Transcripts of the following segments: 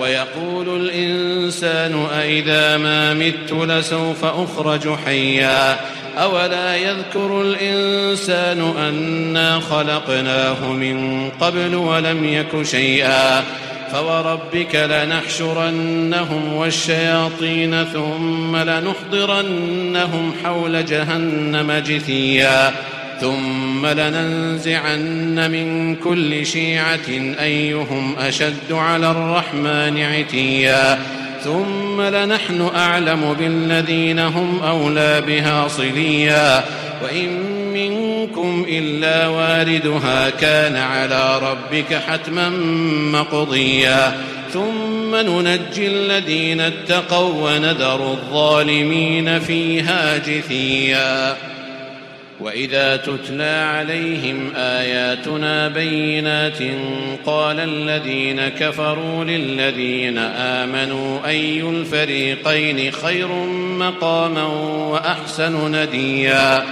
ويقول الإنسان أئذا ما مت لسوف أخرج حيا أولا يذكر الإنسان أنا خلقناه من قبل ولم يك شيئا فوربك لنحشرنهم والشياطين ثم لنحضرنهم حول جهنم جثيا ثم لننزعن من كل شيعة أيهم أشد على الرحمن عتيا. ثم لنحن أعلم بالذين هم أولى بها صليا. وإن منكم إلا واردها كان على ربك حتما مقضيا. ثم ننجي الذين اتقوا وندر الظالمين فيها جثيا. وإذا تتلى عليهم آياتنا بينات قال الذين كفروا للذين آمنوا أي الفريقين خير مقاما وأحسن نديا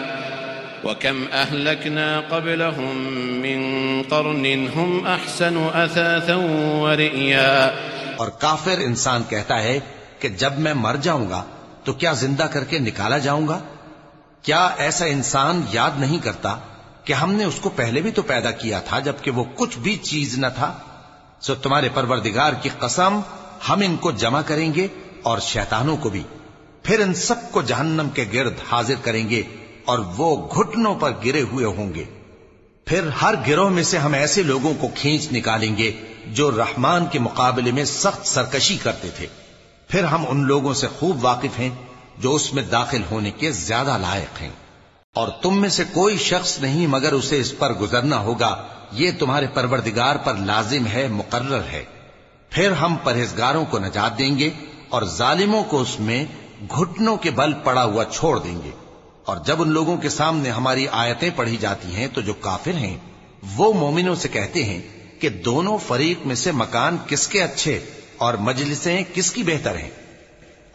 وكم أهلكنا قبلهم من قرن هم أحسن أثاثا ورئيا اور کافر انسان کہتا ہے کہ جب میں مر جاؤں گا تو کیا زندہ کر کے نکالا جاؤں گا؟ کیا ایسا انسان یاد نہیں کرتا کہ ہم نے اس کو پہلے بھی تو پیدا کیا تھا جبکہ وہ کچھ بھی چیز نہ تھا؟ سو تمہارے پروردگار کی قسم، ہم ان کو جمع کریں گے اور شیطانوں کو بھی۔ پھر ان سب کو جہنم کے گرد حاضر کریں گے اور وہ گھٹنوں پر گرے ہوئے ہوں گے۔ پھر ہر گروہ میں سے ہم ایسے لوگوں کو کھینچ نکالیں گے جو رحمان کے مقابلے میں سخت سرکشی کرتے تھے۔ پھر ہم ان لوگوں سے خوب واقف ہیں جو اس میں داخل ہونے کے زیادہ لائق ہیں۔ اور تم میں سے کوئی شخص نہیں مگر اسے اس پر گزرنا ہوگا۔ یہ تمہارے پروردگار پر لازم ہے، مقرر ہے۔ پھر ہم پرہیزگاروں کو نجات دیں گے اور ظالموں کو اس میں گھٹنوں کے بل پڑا ہوا چھوڑ دیں گے۔ اور جب ان لوگوں کے سامنے ہماری آیتیں پڑھی جاتی ہیں تو جو کافر ہیں، وہ مومنوں سے کہتے ہیں کہ دونوں فریق میں سے مکان کس کے اچھے اور مجلسیں کس کی بہتر ہیں؟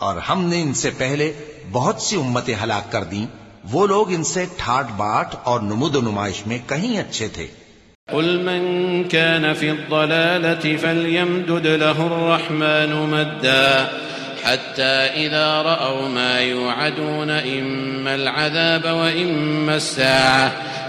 اور ہم نے ان سے پہلے بہت سی امتیں ہلاک کر دیں۔ وہ لوگ ان سے ٹھاٹ باٹ اور نمود و نمائش میں کہیں اچھے تھے۔ قل من كان في الضلالة فليمدد له الرحمن مدا حتى إذا رأوا ما يوعدون إما العذاب وإما الساعة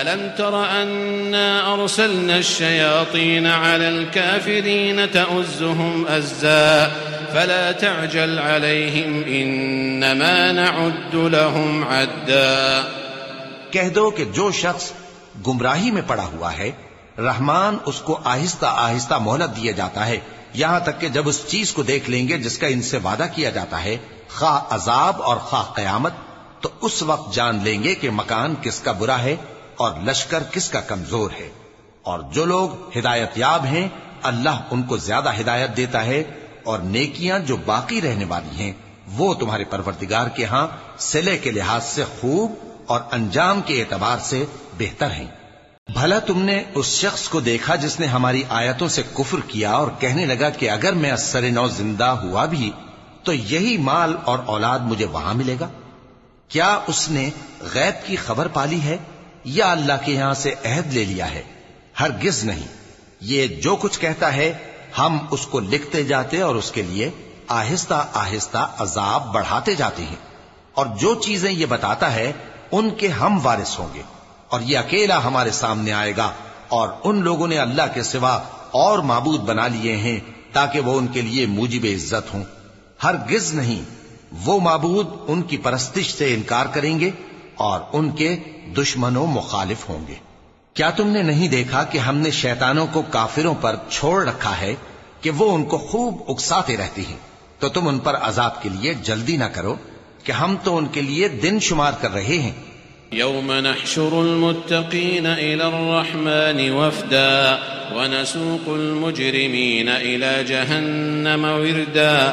ألم تر أنا أرسلنا الشياطين على الكافرين تأزهم أزا فلا تعجل عليهم إنما نعد لهم عدا کہہ دو کہ جو شخص گمراہی میں پڑا ہوا ہے، رحمان اس کو آہستہ آہستہ مہلت دیا جاتا ہے۔ یہاں تک کہ جب اس چیز کو دیکھ لیں گے جس کا ان سے وعدہ کیا جاتا ہے، خواہ عذاب اور خواہ قیامت، تو اس وقت جان لیں گے کہ مکان کس کا برا ہے اور لشکر کس کا کمزور ہے؟ اور جو لوگ ہدایت یاب ہیں، اللہ ان کو زیادہ ہدایت دیتا ہے، اور نیکیاں جو باقی رہنے والی ہیں، وہ تمہارے پروردگار کے ہاں سلے کے لحاظ سے خوب اور انجام کے اعتبار سے بہتر ہیں۔ بھلا تم نے اس شخص کو دیکھا جس نے ہماری آیتوں سے کفر کیا اور کہنے لگا کہ اگر میں اثر نو زندہ ہوا بھی، تو یہی مال اور اولاد مجھے وہاں ملے گا؟ کیا اس نے غیب کی خبر پالی ہے؟ یا اللہ کے یہاں سے عہد لے لیا ہے، ہرگز نہیں۔ یہ جو کچھ کہتا ہے، ہم اس کو لکھتے جاتے اور اس کے لیے آہستہ آہستہ عذاب بڑھاتے جاتے ہیں۔ اور جو چیزیں یہ بتاتا ہے، ان کے ہم وارث ہوں گے۔ اور یہ اکیلا ہمارے سامنے آئے گا، اور ان لوگوں نے اللہ کے سوا اور معبود بنا لیے ہیں تاکہ وہ ان کے لیے موجب عزت ہوں۔ ہرگز نہیں، وہ معبود ان کی پرستش سے انکار کریں گے اور ان کے دشمنوں مخالف ہوں گے۔ کیا تم نے نہیں دیکھا کہ ہم نے شیطانوں کو کافروں پر چھوڑ رکھا ہے کہ وہ ان کو خوب اکساتے رہتی ہیں؟ تو تم ان پر عذاب کے لیے جلدی نہ کرو کہ ہم تو ان کے لیے دن شمار کر رہے ہیں۔ يوم نحشر المتقين إلى الرحمن وفدا ونسوق المجرمين إلى جهنم وردا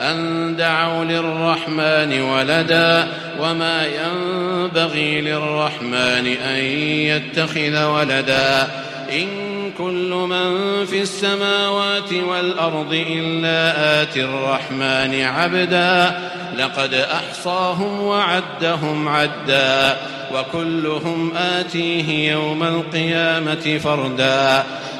أن دعوا للرحمن ولدا وما ينبغي للرحمن أن يتخذ ولدا إن كل من في السماوات والأرض إلا آتي الرحمن عبدا لقد أحصاهم وعدهم عدا وكلهم آتيه يوم القيامة فردا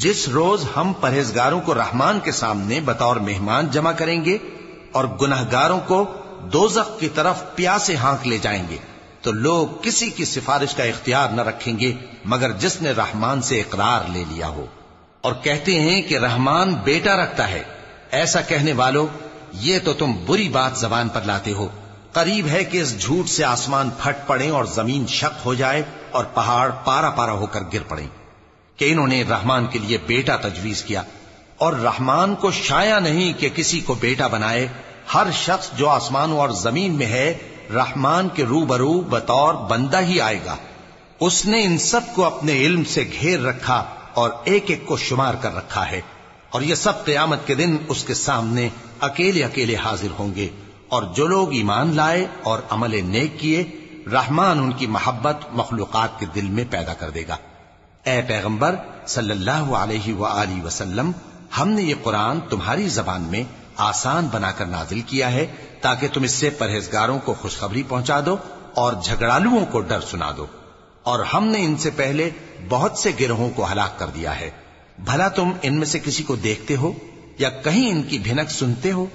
جس روز ہم پرہیزگاروں کو رحمان کے سامنے بطور مہمان جمع کریں گے اور گناہگاروں کو دوزخ کی طرف پیاسے ہانک لے جائیں گے، تو لوگ کسی کی سفارش کا اختیار نہ رکھیں گے، مگر جس نے رحمان سے اقرار لے لیا ہو۔ اور کہتے ہیں کہ رحمان بیٹا رکھتا ہے۔ ایسا کہنے والوں یہ تو تم بری بات زبان پر لاتے ہو۔ قریب ہے کہ اس جھوٹ سے آسمان پھٹ پڑے اور زمین شک ہو جائے اور پہاڑ پارا پارا ہو کر گر پڑے کہ انہوں نے رحمان کے لیے بیٹا تجویز کیا اور رحمان کو شایا نہیں کہ کسی کو بیٹا بنائے، ہر شخص جو آسمانوں اور زمین میں ہے، رحمان کے رو برو بطور بندہ ہی آئے گا۔ اس نے ان سب کو اپنے علم سے گھیر رکھا اور ایک ایک کو شمار کر رکھا ہے۔ اور یہ سب قیامت کے دن اس کے سامنے اکیلے اکیلے حاضر ہوں گے۔ اور جو لوگ ایمان لائے اور عمل نیک کیے، رحمان ان کی محبت مخلوقات کے دل میں پیدا کر دے گا۔ اے پیغمبر، صلی اللہ علیہ وآلہ وسلم، ہم نے یہ قرآن تمہاری زبان میں آسان بنا کر نازل کیا ہے تاکہ تم اس سے پرہیزگاروں کو خوشخبری پہنچا دو اور جھگڑالوؤں کو ڈر سنا دو۔ اور ہم نے ان سے پہلے بہت سے گروہوں کو ہلاک کر دیا ہے۔ بھلا تم ان میں سے کسی کو دیکھتے ہو یا کہیں ان کی بھنک سنتے ہو؟